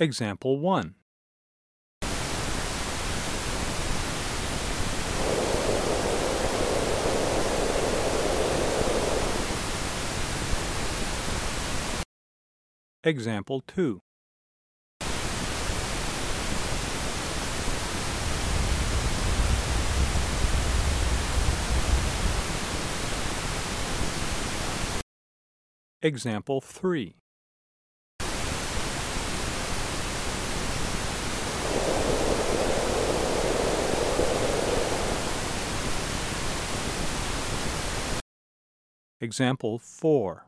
Example 1. Example 2. Example 3. Example 4.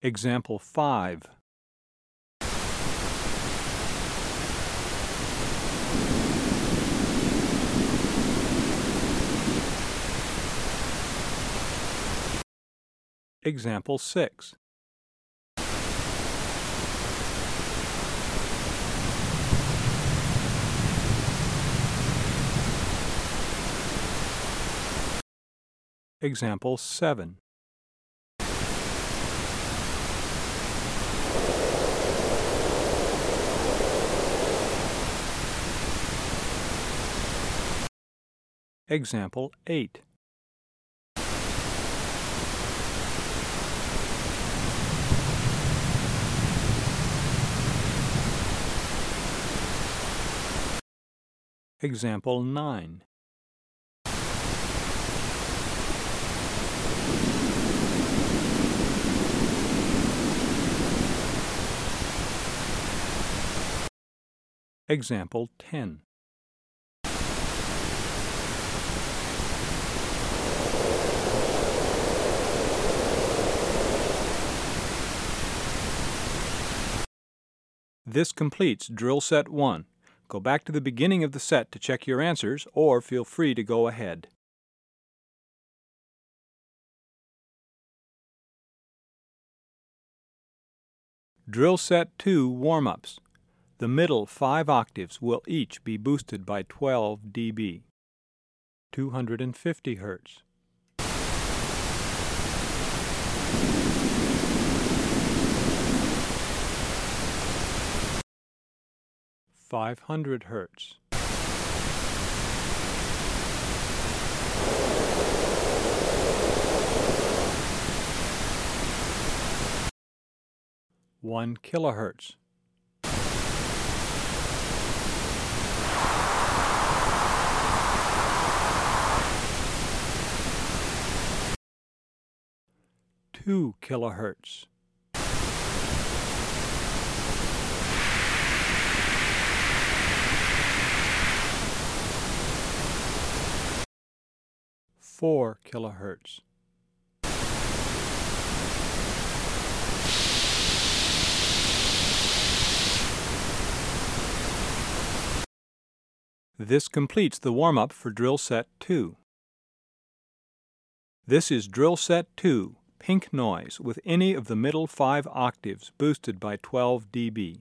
Example 5. Example 6. Example 7. Example 8. Example 9. Example 10. This completes drill set 1. Go back to the beginning of the set to check your answers or feel free to go ahead. Drill set 2 warm-ups. The middle five octaves will each be boosted by 12 dB. 250 Hz. Five hundred Hertz. One kilohertz. Two kilohertz. Four kilohertz. This completes the warm-up for drill set 2. This is drill set 2, pink noise, with any of the middle five octaves boosted by 12 dB.